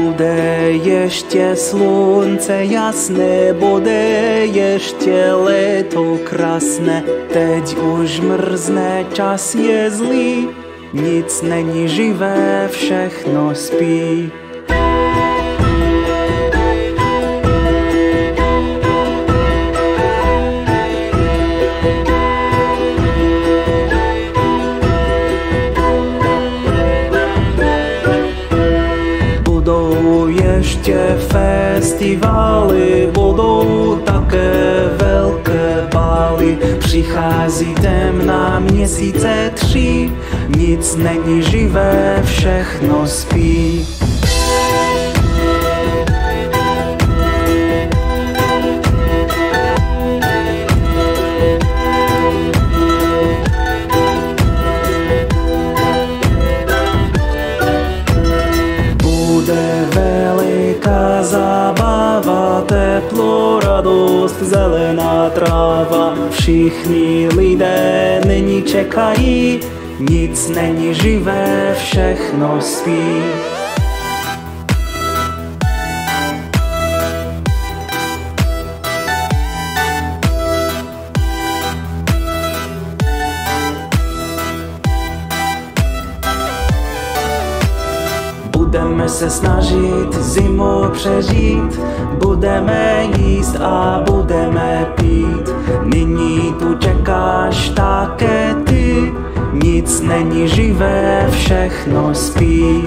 Bude ještě slunce jasné, bude ještě léto krásné, teď už mrzne, čas je zlý, nic není živé, všechno spí. Ještě festivaly, budou také velké bály. Přichází temná měsíce tři, nic není živé, všechno spí. Zábava, teplo, radost, zelená tráva. Všichni lidé nyní čekají, nic není živé, všechno spí. Budeme se snažit zimu přežít, budeme jíst a budeme pít. Nyní tu čekáš také ty, nic není živé, všechno spí.